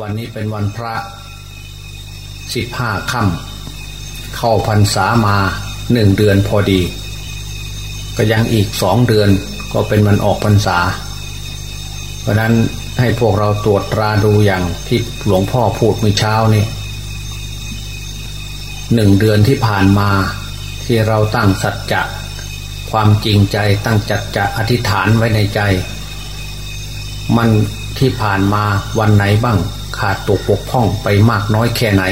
วันนี้เป็นวันพระสิบห้าค่ำเข้าพรรษามาหนึ่งเดือนพอดี ก็ยังอีกสองเดือนก็เป็นวันออกพรรษา เพราะนั้นให้พวกเราตรวจตราดูอย่างที่หลวงพ่อพูดเมื่อเช้านี่หนึ่งเดือนที่ผ่านมาที่เราตั้งสัจจะความจริงใจตั้งจัดจะอธิษฐานไว้ในใจ มันที่ผ่านมาวันไหนบ้าง ขาดตกปกพ่องไปมากน้อยแค่ไหน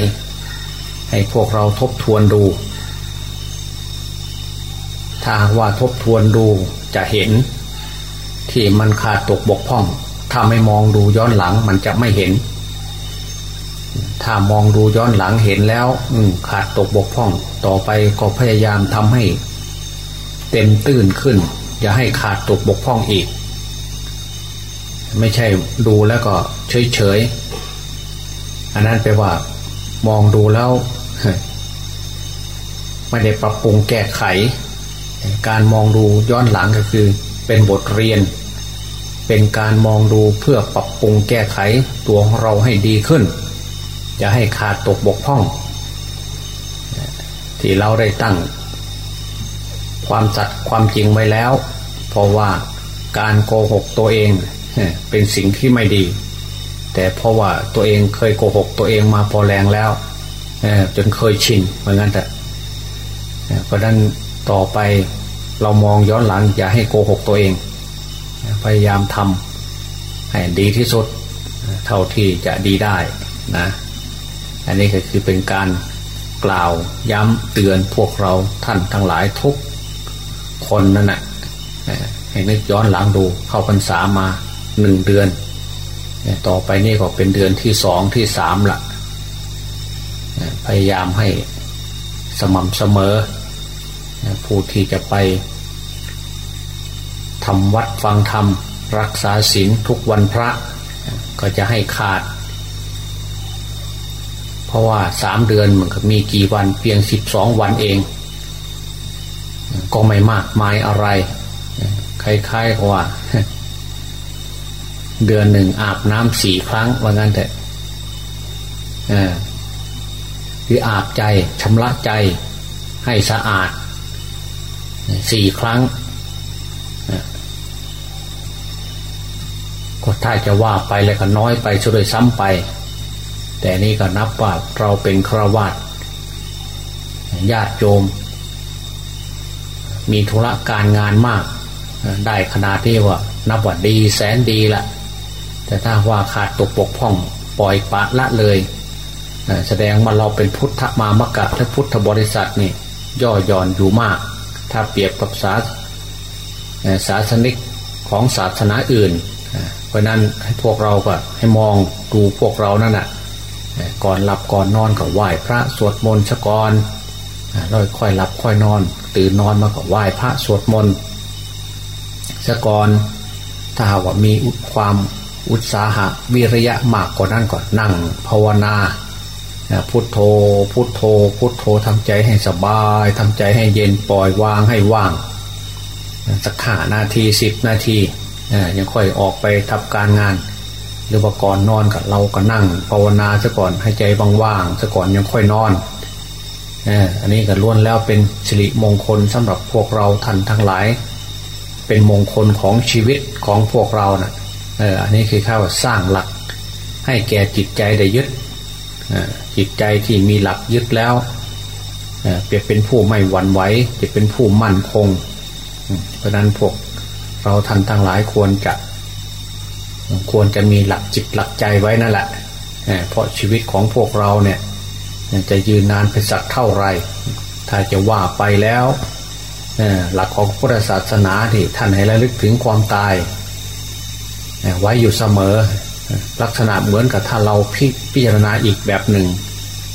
ให้พวกเราทบทวนดู ถ้าว่าทบทวนดูจะเห็น ที่มันขาดตกบกพร่อง ถ้าไม่มองดูย้อนหลังมันจะไม่เห็น ถ้ามองดูย้อนหลังเห็นแล้ว อืขาดตกบกพร่อง ต่อไปก็พยายามทำให้ เต็มตื้นขึ้น อย่าให้ขาดตกบกพร่องอีกไม่ใช่ดูแล้วก็เฉยเฉย อันนั้นแปลว่ามองดูแล้วไม่ได้ปรับปรุงแก้ไข การมองดูย้อนหลังก็คือ เป็นบทเรียน เป็นการมองดูเพื่อปรับปรุงแก้ไขตัวของเราให้ดีขึ้นอย่าให้ขาดตกบกพร่อง ที่เราได้ตั้ง ความสัตย์ความจริงไว้แล้ว เพราะว่าการโกหกตัวเองเป็นสิ่งที่ไม่ดี แต่เพราะว่าตัวเองเคยโกหกตัวเองมาพอแรงแล้วจนเคยชินเหมือนกันแต่เพราะนั้นต่อไปเรามองย้อนหลังอย่าให้โกหกตัวเอง พยายามทำให้ดีที่สุดเท่าที่จะดีได้นะอันนี้ก็คือเป็นการกล่าวย้ำเตือนพวกเราท่านทั้งหลายทุกคนนั่นแหละให้นึกย้อนหลังดูเข้าพรรษามาหนึ่งเดือน ต่อไปนี่ก็เป็นเดือนที่สองที่สามละพยายามให้สม่ำเสมอ ผู้ที่จะไปทำวัดฟังธรรม รักษาศีลทุกวันพระ ก็จะให้ขาด เพราะว่าสามเดือนมันก็มีกี่วันเพียงสิบสองวันเอง ก็ไม่มากมายอะไรคล้ายๆกับว่า เดือนหนึ่งอาบน้ำสี่ครั้งว่างั้นแต่คืออาบใจชำระใจให้สะอาดสี่ครั้งก็ถ้าจะว่าไปแล้วก็น้อยไปช่วยซ้ำไป แต่นี่ก็นับว่าเราเป็นครวาตญาติโยม มีธุระการงานมาก ได้ขนาดที่ว่า นับว่าดีแสนดีละ แต่ถ้าว่าขาดตกปกพ่องปล่อยปะละเลย แสดงว่าเราเป็นพุทธมามกะและพุทธบริษัทนี่ย่อหย่อนอยู่มาก ถ้าเปรียบกับศาศาสนิกของศาสนาอื่น เพราะนั้นให้พวกเราก็ให้มองดูพวกเรานั่นแหะก่อนหลับก่อนนอนก็ไหว้พระสวดมนต์ชกรแล้วค่อยหลับค่อยนอน ตื่นนอนมาก็ไหว้พระสวดมนต์ชกรถ้าว่ามีความ อุตสาหะวิริยะมากกว่านั้นก่อนนั่งภาวนาพุทโธ พุทโธ พุทโธทำใจให้สบายทำใจให้เย็นปล่อยวางให้ว่างสักห้านาทีสิบนาทียังค่อยออกไปทำการงาน หรือว่าก่อนนอนกับเราก็นั่ง ภาวนาซะก่อนให้ใจว่างๆซะก่อนยังค่อยนอนอันนี้ก็ล้วนแล้วเป็นสิริมงคลสำหรับพวกเราท่านทั้งหลาย เป็นมงคลของชีวิตของพวกเรานะ่ะ เอออันนี้คือข้าสร้างหลัก ให้แก่จิตใจได้ยึดจิตใจที่มีหลักยึดแล้วเปรียบเป็นผู้ไม่หวั่นไหวจะเป็นผู้มั่นคง เพราะนั้นพวกเราท่านทั้งหลายควรจะควรจะมีหลักจิตหลักใจไว้นั่นแหละเพราะชีวิตของพวกเราเนี่ยจะยืนนานเป็นสักเท่าไร ถ้าจะว่าไปแล้วหลักของพุทธศาสนาที่ท่านให้ระลึกถึงความตาย ไว้อยู่เสมอ ลักษณะเหมือนกับถ้าเราพิพจารณาอีกแบบหนึ่ง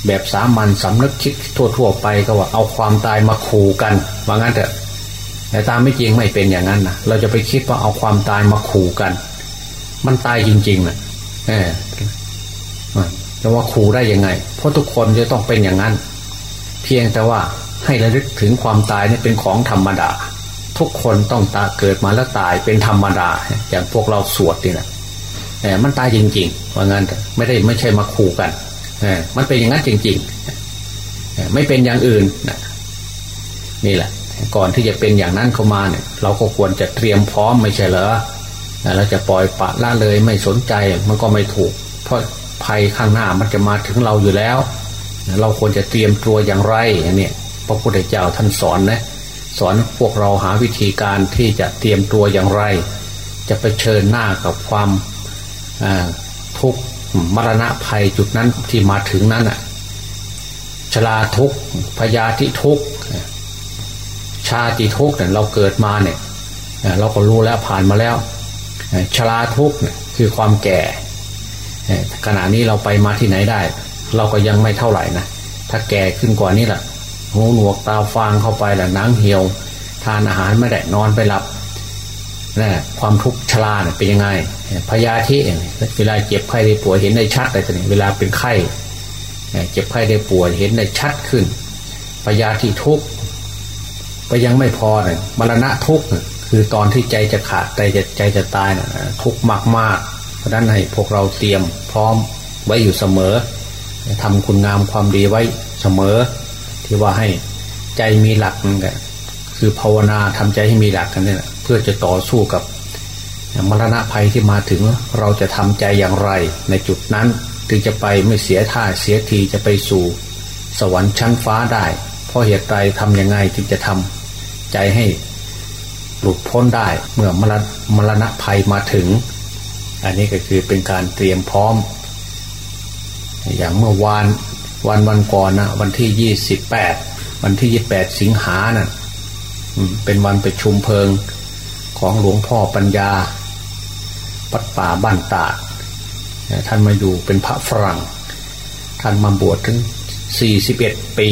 แบบสามัญสำนึกคิดทั่วๆไปก็ว่าเอาความตายมาขู่กันว่างั้นเถอะแต่ตามไม่จริงไม่เป็นอย่างนั้นนะเราจะไปคิดว่าเอาความตายมาขู่กัน มันตายจริงๆนะเออจะว่าขู่ได้ยังไง เพราะทุกคนจะต้องเป็นอย่างนั้น เพียงแต่ว่าให้ระลึกถึงความตายนี่เป็นของธรรมดา ทุกคนต้องตาเกิดมาแล้วตายเป็นธรรมดา อย่างพวกเราสวดนี่แหละมันตายจริงๆว่างั้นไม่ได้ไม่ใช่มาขู่กันมันเป็นอย่างนั้นจริงๆไม่เป็นอย่างอื่นนี่แหละ ก่อนที่จะเป็นอย่างนั้นเข้ามาเนี่ย เราก็ควรจะเตรียมพร้อมไม่ใช่เหรอเราจะปล่อยปะละเลยไม่สนใจมันก็ไม่ถูก เพราะภัยข้างหน้ามันจะมาถึงเราอยู่แล้ว เราควรจะเตรียมตัวอย่างไรอย่างนี้พระพุทธเจ้าท่านสอนนะ สอนพวกเราหาวิธีการที่จะเตรียมตัวอย่างไร จะไปเชิญหน้ากับความทุกข์มรณะภัยจุดนั้นที่มาถึงนั้นอะชลาทุกพยาธิทุกชาติทุกเนี่ยเราเกิดมาเนี่ยเราก็รู้แล้วผ่านมาแล้วชลาทุกเนี่ยคือความแก่ขณะนี้เราไปมาที่ไหนได้ เราก็ยังไม่เท่าไหร่นะถ้าแก่ขึ้นกว่านี้แหละ หูหนวกตาฟางเข้าไปแหละนังเหี่ยว ทานอาหารไม่ได้นอนไปหลับนะความทุกข์ชราเนี่ยเป็นยังไงพยาธิเวลาเจ็บไข้ได้ป่วยเห็นได้ชัดเลยทีนี้เวลาเป็นไข้เจ็บไข้ได้ป่วยเห็นได้ชัดขึ้นพยาธิทุกข์ไปยังไม่พอเนี่ยมรณะทุกข์คือตอนที่ใจจะขาดใจจะใจจะตายนะทุกข์มากๆ เพราะนั้นให้พวกเราเตรียมพร้อมไว้อยู่เสมอทำคุณงามความดีไว้เสมอ ที่ว่าให้ใจมีหลักนั่นแหละคือภาวนาทำใจให้มีหลักกันนี่แหละเพื่อจะต่อสู้กับมรณะภัยที่มาถึงเราจะทำใจอย่างไร ในจุดนั้นถึงจะไปไม่เสียท่าเสียทีจะไปสู่ สวรรค์ชั้นฟ้าได้ เพราะเหตุใดทำยังไงจึงจะทำใจให้หลุดพ้นได้เมื่อมรมรณะภัยมาถึง อันนี้ก็คือเป็นการเตรียมพร้อม อย่างเมื่อวาน วันวันก่อนนะวันที่ยี่สิบแปดวันที่ยี่แปดสิงหานะ่ะเป็นวันประชุมเพลิงของหลวงพ่อปัญญาปัดป่าบ้านตาดท่านมาอยู่เป็นพระฝรั่ง ท่านมาบวชถึงสี่สิบเอ็ดปี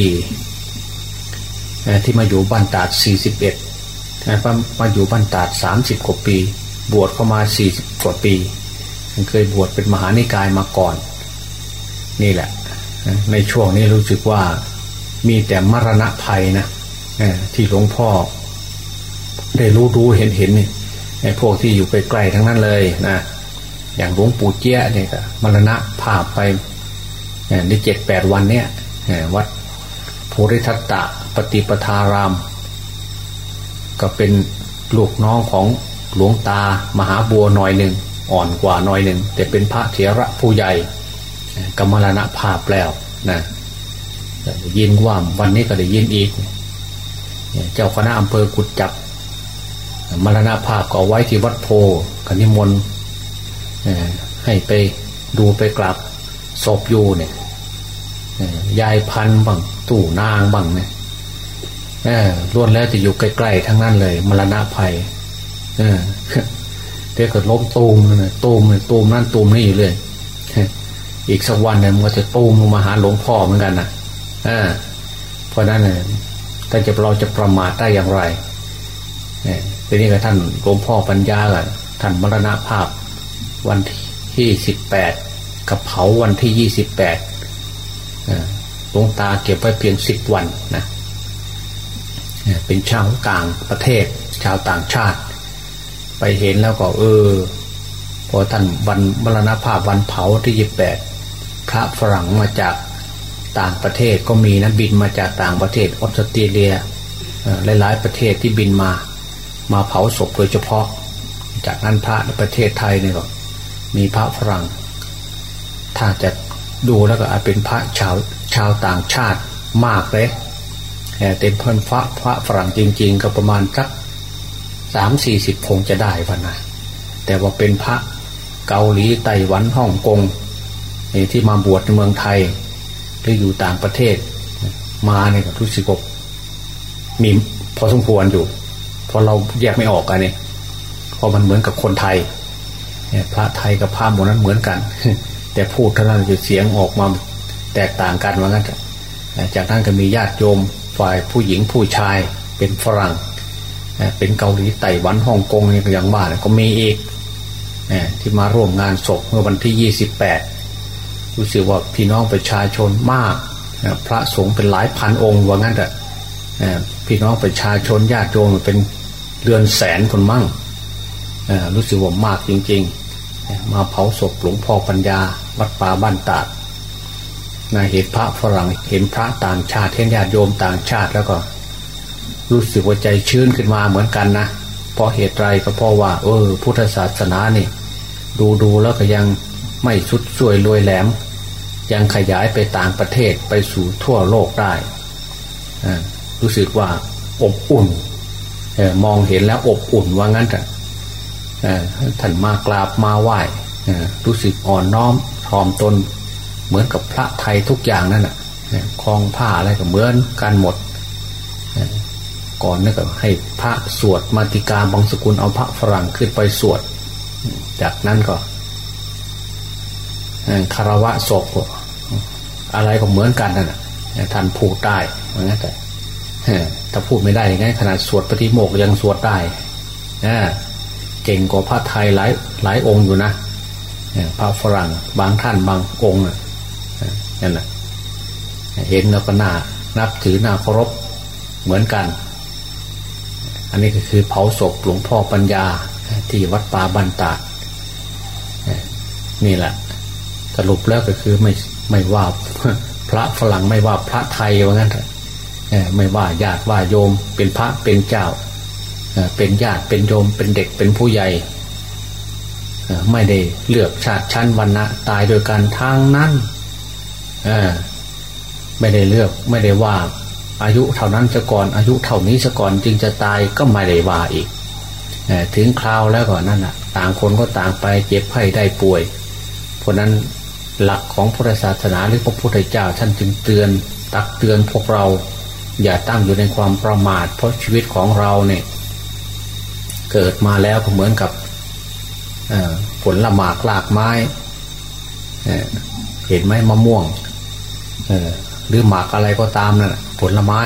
ที่มาอยู่บ้านตาดสี่สิบเอ็ดมาอยู่บ้านตาดสามสิบกว่าปี บวชเข้ามาสี่สิบกว่าปีเคยบวชเป็นมหานิกายมาก่อน นี่แหละ ในช่วงนี้รู้สึกว่ามีแต่มรณะภัยนะที่หลวงพ่อ ได้รู้รู้เห็นเห็นนี่พวกที่อยู่ใกล้ๆทั้งนั้นเลยนะอย่างหลวงปู่เจี้ยเนี่ยมรณะภาพไปในเจ็ดแปดวันเนี่ยวัดภูริทัตตะปฏิปทาราม ก็เป็นลูกน้องของหลวงตามหาบัวหน่อยหนึ่งอ่อนกว่าหน่อยหนึ่งแต่เป็นพระเถระผู้ใหญ่ กมรณภาพแล้วนะยินว่าวันนี้ก็ได้ยินอีก เจ้าคณะอำเภอกุดจับมรณภาพก็ไว้ที่วัดโพกนิมนต์ให้ไปดูไปกลับศพอยู่เนี่ยยายพันบ้างตู่นางบ้างเนี่ยล้วนแล้วจะอยู่ใกล้ๆทั้งนั้นเลย มรณะภัยเเดี๋ยวก็ล้มตูมเลยตูมเลยตูมนั่นตูมนี่เลย อีกสักวันเนี่ยมันก็จะตูมลงมาหาหลวงพ่อเหมือนกันนะอ่าเพราะนั้นเนี่ยถ้าจะเราจะประมาทได้อย่างไรเนี่ยทีนี้ก็ท่านหลวงพ่อปัญญาล่ะท่านมรณภาพวันที่สิบแปดกับเผาวันที่ยี่สิบแปดหลวงตาเก็บไว้เพียงสิบวันนะเป็นชาวกลางประเทศ ชาวต่างชาติ ไปเห็นแล้วก็เออ พอท่านวันมรณภาพวันเผาที่ยี่สิบแปด พระฝรั่งมาจากต่างประเทศก็มีนะบินมาจากต่างประเทศออสเตรเลียหลายๆประเทศที่บินมามาเผาศพโดยเฉพาะ จากนั้นพระในประเทศไทยเนี่ยก็มีพระฝรั่ง ถ้าจะดูแล้วก็อาจเป็นพระชาวชาวต่างชาติมากเลยแต่เต็มเพื่อนพระพระฝรั่งจริง ๆ ก็ประมาณสักสามสี่สิบคงจะได้พนะแต่ว่าเป็นพระเกาหลีไต้หวันฮ่องกง ที่มาบวชในเมืองไทยหรืออยู่ต่างประเทศ มาเนี่ยก็รู้สึกว่ามีพอสมควรอยู่เพราะเราแยกไม่ออกกันเนี่ยเพราะมันเหมือนกับคนไทยพระไทยกับพระหมดนั้นเหมือนกัน แต่พูดเท่านั้นจะเสียงออกมาแตกต่างกันว่างั้นจากนั้นก็มีญาติโยมฝ่ายผู้หญิงผู้ชายเป็นฝรั่งเป็นเกาหลีไต้หวันฮ่องกงนี่ก็อย่างว่าก็มีอีกที่มาร่วมงานศพเมื่อวันที่ยี่สิบแปด รู้สึกว่าพี่น้องประชาชนมาก พระสงฆ์เป็นหลายพันองค์ว่างั้นแต่พี่น้องประชาชนญาติโยมเป็นเรือนแสนคนมั่งรู้สึกว่ามากจริง ๆ มาเผาศพหลวงพ่อปัญญา วัดป่าบ้านตาดนะเห็นพระฝรั่งเห็นพระต่างชาติเห็นญาติโยมต่างชาติแล้วก็ รู้สึกว่าใจชื้นขึ้นมาเหมือนกันนะเพราะเหตุไรก็เพราะว่า เออ พุทธศาสนานี่ ดูดูแล้วก็ยังไม่สุดสวยรวยแหลม ยังขยายไปต่างประเทศไปสู่ทั่วโลกได้ รู้สึกว่าอบอุ่นมองเห็นแล้วอบอุ่นว่างั้นแต่ท่านมากราบมาไหว้รู้สึกอ่อนน้อมทอมตนเหมือนกับพระไทยทุกอย่างนั่นแหะคลองผ้าอะไรก็เหมือนกันหมด ก่อนนี่ก็ให้พระสวดมาติกาบางสกุลเอาพระฝรั่งขึ้นไปสวด จากนั้นก็ คารวะศพอะไรก็เหมือนกันนั่นแหะท่านพูดได้เหมือนกันแต่ถ้าพูดไม่ได้ยังไงขนาดสวดปฏิโมกยังสวดได้เก่งกว่าพระไทยหลายหลายองค์อยู่นะพระฝรั่งบางท่านบางองค์นั่นแหละเห็นแล้วก็น่านับถือน่าเคารพเหมือนกัน อันนี้ก็คือเผาศพหลวงพ่อปัญญาที่วัดป่าบันตานี่แหละ สรุปแล้วก็คือไม่ไม่ว่าพระฝรั่งไม่ว่าพระไทยว่างั้นเถอะไม่ว่าญาติว่าโยม เป็นพระเป็นเจ้าเป็นญาติเป็นโยมเป็นเด็กเป็นผู้ใหญ่ไม่ได้เลือกชาติชั้นวรรณะตายโดยการทางนั้นไม่ได้เลือกไม่ได้ว่า อายุเท่านั้นจะก่อนอายุเท่านี้จะก่อนจึงจะตายก็ไม่ได้ว่าอีกถึงคราวแล้วก่อนนั่นแหะต่างคนก็ต่างไปเจ็บไข้ได้ป่วย เพราะนั้น หลักของพุทธศาสนาหรือพระพุทธเจ้าท่านจึงเตือน ตักเตือนพวกเรา อย่าตั้งอยู่ในความประมาท เพราะชีวิตของเราเนี่ย เกิดมาแล้วก็เหมือนกับผลละหมากลากไม้เห็นไหมมะม่วงหรือหมากอะไรก็ตามนะ่ะผลไม้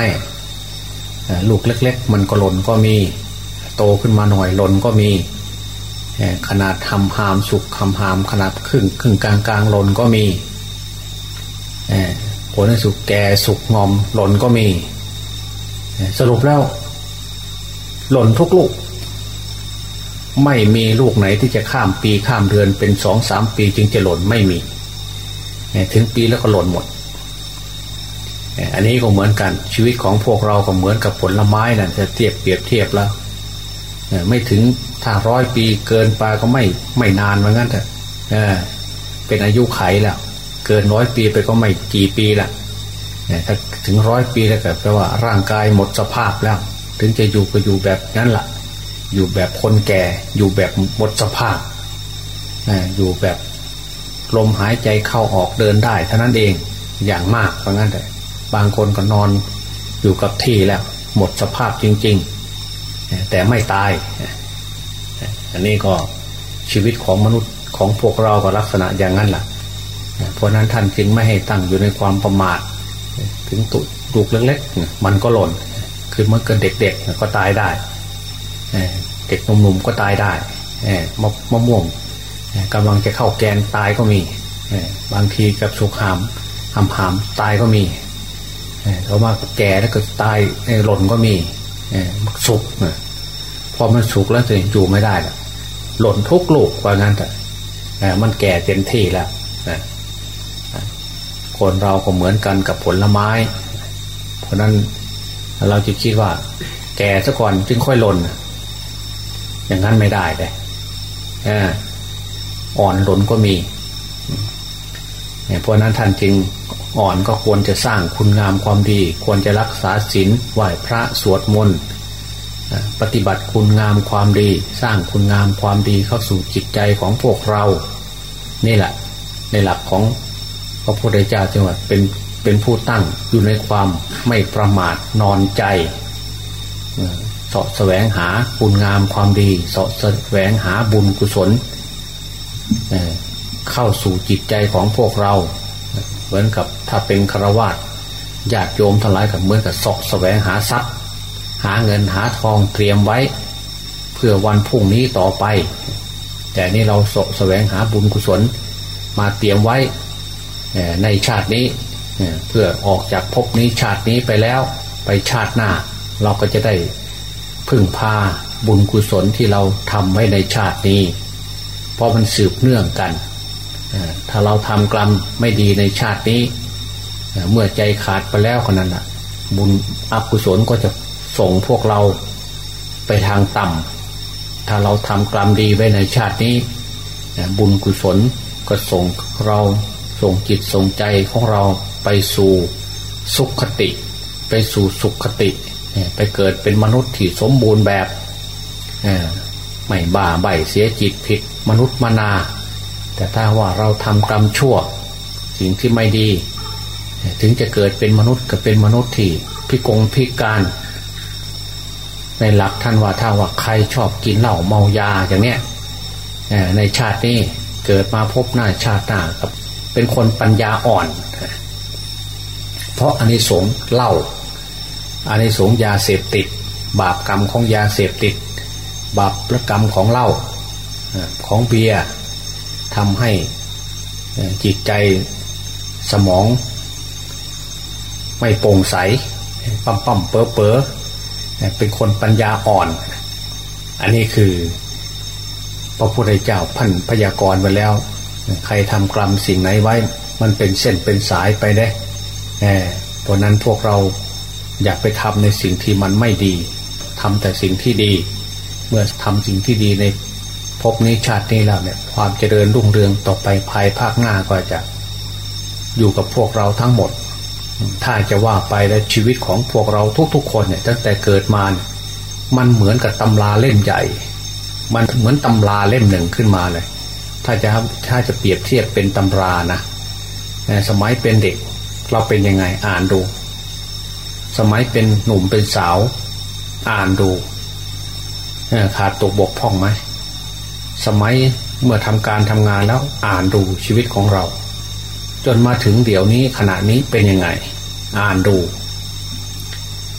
ลูกเล็ก ๆ มันก็หล่นก็มี โตขึ้นมาหน่อยหล่นก็มี ขนาดทำหามสุกคำหามขนาดครึ่งครึ่งกลางกลางหล่นก็มีผลสุกแก่สุกงอมหล่นก็มี สรุปแล้ว หล่นทุกลูก ไม่มีลูกไหนที่จะข้ามปีข้ามเดือนเป็นสองสามปีจึงจะหล่นไม่มี ถึงปีแล้วก็หล่นหมด อันนี้ก็เหมือนกันชีวิตของพวกเราก็เหมือนกับผลไม้นะ่ะจะเทียบเปรียบเทียบแล้ว ไม่ถึงถ้าร้อยปีเกินไปก็ไม่ไม่นานเหมือนกันเถอะเป็นอายุไขแล้วเกินร้อยปีไปก็ไม่กี่ปีละถ้าถึงร้อยปีแล้วก็แปลว่าร่างกายหมดสภาพแล้ว ถึงจะอยู่ก็อยู่แบบนั้นละ่ะ อยู่แบบคนแก่อยู่แบบหมดสภาพอยู่แบบลมหายใจเข้าออกเดินได้เท่านั้นเองอย่างมากเพราะงั้นแต่บางคนก็นอนอยู่กับที่แล้ว หมดสภาพจริง ๆ แต่ไม่ตาย อันนี้ก็ชีวิตของมนุษย์ของพวกเราก็ลักษณะอย่างนั้นแหละเพราะนั้นท่านจึงไม่ให้ตั้งอยู่ในความประมาท ถึงตุลูกเล็กๆมันก็หล่น คือเมื่อเกินเด็กๆก็ตายได้เด็กหนุ่มๆก็ตายได้มะมะม่วงกำลังจะเข้าแกนตายก็มีบางทีกับสุขหามหามหามตายก็มีเขามาแก่แล้วก็ตายหล่นก็มี สุกพอมันสุกแล้วจะอยู่ไม่ได้ละหล่นทุกลูกว่างั้นแต่มันแก่เต็มที่แล้วคนเราก็เหมือนกันกับผลไม้ เพราะนั้นเราจะคิดว่า แก่ซะก่อนจึงค่อยหล่นอย่างนั้นไม่ได้เลยอ่อนหล่นก็มี เพราะนั้นท่านจึงอ่อนก็ควรจะสร้างคุณงามความดี ควรจะรักษาศีลไหว้พระสวดมนต์ปฏิบัติคุณงามความดี สร้างคุณงามความดีเข้าสู่จิตใจของพวกเรา นี่แหละ ในหลักของพระพุทธเจ้าจังหวัดเป็นเป็นผู้ตั้งอยู่ในความไม่ประมาทนอนใจสาะแสวงหาคุณงามความดีสาะแสวงหาบุญกุศล เข้าสู่จิตใจของพวกเรา เหมือนกับถ้าเป็นฆราวาสญาติโยมทั้งหลายกับเหมือนกับสาะแสวงหาทรัพย์ หาเงินหาทองเตรียมไว้ เพื่อวันพรุ่งนี้ต่อไป แต่นี่เราสาะแสวงหาบุญกุศลมาเตรียมไว้ในชาตินี้เพื่อออกจากภพนี้ชาตินี้ไปแล้วไปชาติหน้า เราก็จะได้พึ่งพาบุญกุศลที่เราทำไว้ในชาตินี้ เพราะมันสืบเนื่องกัน ถ้าเราทำกรรมไม่ดีในชาตินี้ เมื่อใจขาดไปแล้วคนนั้นอะ บุญอกุศลก็จะส่งพวกเราไปทางต่ำถ้าเราทำกรรมดีไว้ในชาตินี้ บุญกุศลก็ส่งเราส่งจิตส่งใจของเราไปสู่สุขคติ ไปสู่สุขคติไปเกิดเป็นมนุษย์ที่สมบูรณ์แบบไม่บ้าใบเสียจิตผิดมนุษย์มานา แต่ถ้าว่าเราทำกรรมชั่ว สิ่งที่ไม่ดี ถึงจะเกิดเป็นมนุษย์ก็เป็นมนุษย์ที่พิกงพิการ ในหลักท่านว่าถ้าว่าใครชอบกินเหล้าเมายาอย่างเนี้ยในชาตินี้เกิดมาพบหน้าชาติหน้ากับ เป็นคนปัญญาอ่อน เพราะอันนี้สงเหล้าอันนี้สงยาเสพติด บาปกรรมของยาเสพติด บาปกรรมของเหล้าของเบียร์ ทำให้จิตใจสมอง ไม่โปร่งใสปั๊มปั๊มเป๋อเป๋อเป็นคนปัญญาอ่อน อันนี้คือพระพุทธเจ้าพันพยากรณ์ไว้แล้ว ใครทำกรรมสิ่งไหนไว้ มันเป็นเส้นเป็นสายไปได้เพราะนั้นพวกเราอยากไปทำในสิ่งที่มันไม่ดีทำแต่สิ่งที่ดี เมื่อทำสิ่งที่ดีใน ภพนี้ชาตินี้แล้วเนี่ย ความเจริญรุ่งเรืองต่อไปภายภาคหน้าก็จะ อยู่กับพวกเราทั้งหมด ถ้าจะว่าไปแล้วชีวิตของพวกเราทุกๆ คนเนี่ยตั้งแต่เกิดมา มันเหมือนกับตำราเล่มใหญ่ มันเหมือนตำราเล่มหนึ่งขึ้นมาเลย ถ้าจะถ้าจะเปรียบเทียบเป็นตำรานะสมัยเป็นเด็ก เราเป็นยังไงอ่านดู สมัยเป็นหนุ่มเป็นสาว อ่านดูขาดตกบกพร่องไหม สมัยเมื่อทำการทำงานแล้วอ่านดูชีวิตของเรา จนมาถึงเดี๋ยวนี้ขณะนี้เป็นยังไง อ่านดู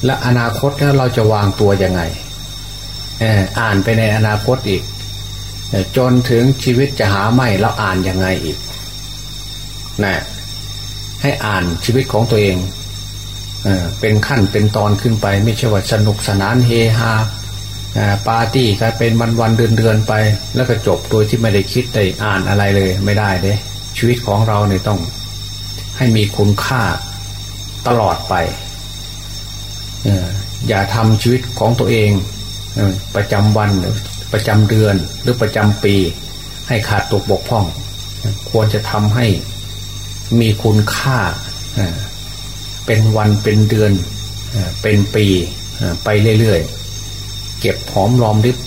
และอนาคตแล้วเราจะวางตัวยังไงอ่านไปในอนาคตอีก จนถึงชีวิตจะหาไม่แล้วอ่านยังไงอีกนะให้อ่านชีวิตของตัวเองเเป็นขั้นเป็นตอนขึ้นไป ไม่ใช่ว่าสนุกสนานเฮฮา ปาร์ตี้กลายเป็นวันวันเดือนเดือนไป แล้วก็จบโดยที่ไม่ได้คิดได้อ่านอะไรเลย ไม่ได้เลยชีวิตของเราเนี่ยต้อง ให้มีคุณค่าตลอดไปอย่าทำชีวิตของตัวเองประจำวันหรือประจำเดือนหรือประจำปี ให้ขาดตกบกพร่อง ควรจะทำให้มีคุณค่าเป็นวันเป็นเดือนเป็นปีไปเรื่อยๆ เก็บหอมรอมริบ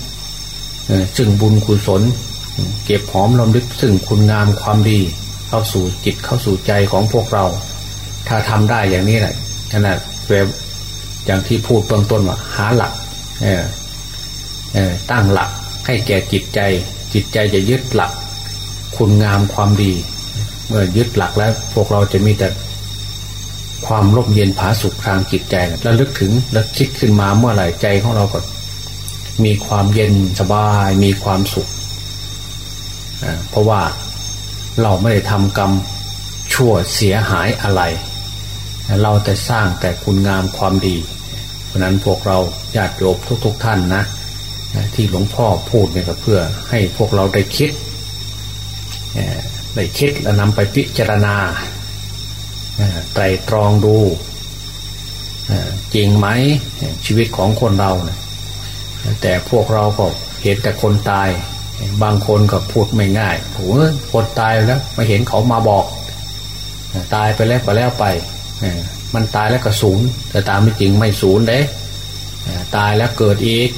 ซึ่งบุญกุศล เก็บหอมรอมริบซึ่งคุณงามความดี เข้าสู่จิตเข้าสู่ใจของพวกเรา ถ้าทำได้อย่างนี้แหละขนาดแบบอย่างที่พูดเบื้องต้นว่าหาหลักตั้งหลักให้แก่จิตใจ จิตใจจะยึดหลัก คุณงามความดี เมื่อยึดหลักแล้วพวกเราจะมีแต่ความร่มเย็นผาสุขทางจิตใจแล้วลึกถึงแล้วคิดขึ้นมาเมื่อไหร่ใจของเราก็ มีความเย็นสบายมีความสุข เพราะว่าเราไม่ได้ทำกรรมชั่วเสียหายอะไร เราแต่สร้างแต่คุณงามความดี เพราะนั้นพวกเราญาติโยมทุกๆทท่านนะ ที่หลวงพ่อพูดเนี่ยก็เพื่อให้พวกเราได้คิดได้คิดแล้วนำไปพิจารณาไตรตรองดูจริงไหมชีวิตของคนเราเนี่ย แต่พวกเราก็เห็นแต่คนตาย บางคนก็พูดไม่ง่ายโอ้คนตายแล้วมาเห็นเขามาบอก ตายไปแล้วก็แล้วไปมันตายแล้วก็สูญแต่ตามไม่จริงไม่สูญเด้ตายแล้วเกิดอีก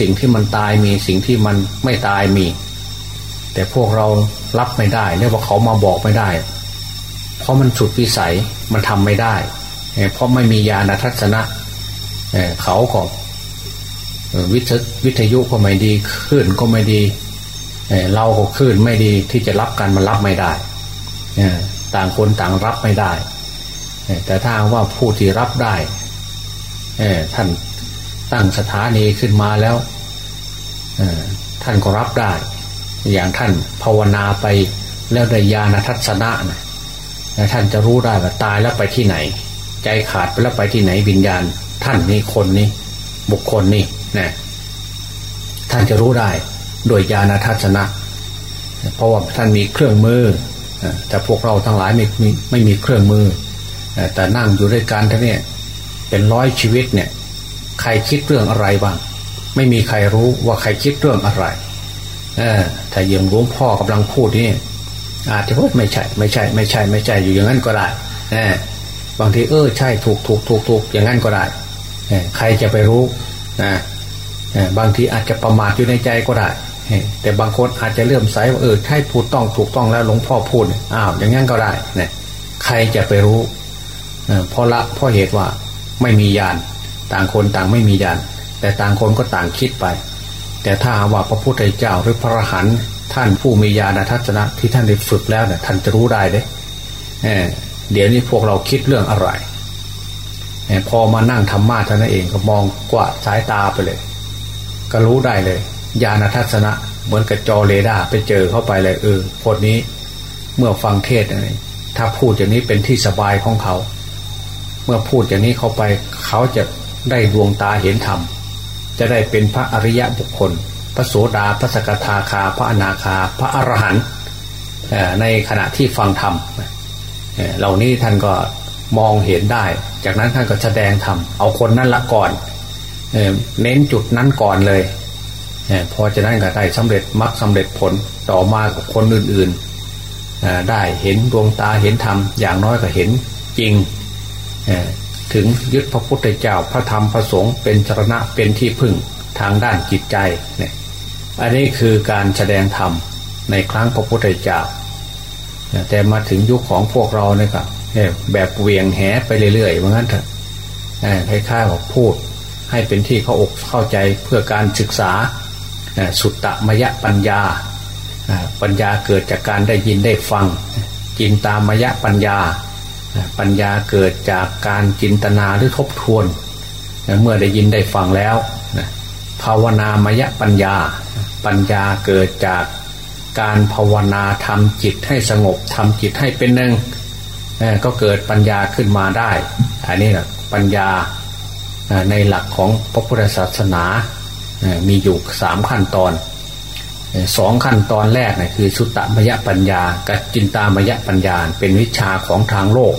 สิ่งที่มันตายมีสิ่งที่มันไม่ตายมี แต่พวกเรารับไม่ได้เรียกว่าเขามาบอกไม่ได้ เพราะมันสุดวิสัยมันทำไม่ได้ เพราะไม่มียาณทัศนะเขาก็ วิทวิทยุก็ไม่ดีคลื่นก็ไม่ดีเราก็คลื่นไม่ดีที่จะรับกันมันรับไม่ได้ต่างคนต่างรับไม่ได้ แต่ถ้าว่าผู้ที่รับได้ท่านตั้งสถานีขึ้นมาแล้วท่านก็รับได้ อย่างท่านภาวนาไปแล้วได้ญาณทัศนะนะท่านจะรู้ได้ว่าตายแล้วไปที่ไหน ใจขาดไปแล้วไปที่ไหนวิญญาณ ท่านนี้คนนี้บุคคลนี้ นะท่านจะรู้ได้โดยญาณทัศนะ เพราะว่าท่านมีเครื่องมือแต่พวกเราทั้งหลายไม่มีไม่มีเครื่องมือ แต่นั่งอยู่ด้วยกันท่านี้เป็นร้อยชีวิตเนี่ย ใครคิดเรื่องอะไรบ้าง ไม่มีใครรู้ว่าใครคิดเรื่องอะไรเออถ้าเยี่ยมหลวงพ่อกำลังพูดนี่อาจจะพูดไม่ใช่ไม่ใช่ ไม่ใช่ไม่ใช่อยู่อย่างนั้นก็ได้เออบางทีเออใช่ถูกถูกถูกถูกอย่างนั้นก็ได้ใครจะไปรู้นะ บางทีอาจจะประมาทอยู่ในใจก็ได้ แต่บางคนอาจจะเลื่อมใสว่าเออใช่พูดต้องถูกต้องแล้วหลวงพ่อพูดอ้าวอย่างนั้นก็ได้เนี่ยใครจะไปรู้เพราะละเพราะเหตุว่าไม่มียานต่างคนต่างไม่มียานแต่ต่างคนก็ต่างคิดไป แต่ถ้าว่าพระพุทธเจ้าหรือพระหันท่านผู้มีญาณทัศนะที่ท่านได้ฝึกแล้วเนี่ยท่านจะรู้ได้เด้เเดี๋ยวนี้พวกเราคิดเรื่องอะไร พอมานั่งธรรมะท่านเองก็มองกวาดสายตาไปเลย ก็รู้ได้เลยญาณทัศนะ เหมือนกับจอเรดาร์ไปเจอเข้าไปเลยเออคนนี้ เมื่อฟังเทศอะไรถ้าพูดอย่างนี้เป็นที่สบายของเขา เมื่อพูดอย่างนี้เข้าไป เขาจะได้ดวงตาเห็นธรรม จะได้เป็นพระอริยะบุคคล พระโสดาพระสกทาคา พระอนาคา พระอรหันต์ในขณะที่ฟังธรรมเหล่านี้ท่านก็มองเห็นได้ จากนั้นท่านก็แสดงธรรม เอาคนนั้นละก่อน เน้นจุดนั้นก่อนเลยพอจะนั้นก็ได้สำเร็จมรรคสาเร็จผลต่อมากับคนอื่นๆได้เห็นดวงตาเห็นธรรมอย่างน้อยก็เห็นจริงถึงยึดพระพุทธเจ้าพระธรรมพระสงฆ์เป็นจรณะเป็นที่พึ่งทางด้านจิตใจเนี่ยอันนี้คือการแสดงธรรมในครั้งพระพุทธเจ้าแต่มาถึงยุคของพวกเราเนี่ยครับแบบเวียงแหไปเรื่อยๆว่างั้นเถอะคล้ายๆว่าพูด ให้เป็นที่เข้าอกเข้าใจเพื่อการศึกษาสุตตมยปัญญา ปัญญาเกิดจากการได้ยินได้ฟัง จินตามยปัญญา ปัญญาเกิดจากการจินตนาหรือทบทวน เมื่อได้ยินได้ฟังแล้วภาวนามยปัญญา ปัญญาเกิดจากการภาวนาทำจิตให้สงบทำจิตให้เป็นหนึ่งก็เกิดปัญญาขึ้นมาได้ อันนี้แหละปัญญา ในหลักของพระพุทธศาสนามีอยู่สามขั้นตอนสองขั้นตอนแรกนะคือสุตตมยปัญญากับจินตามยปัญญา เป็นวิชาของทางโลก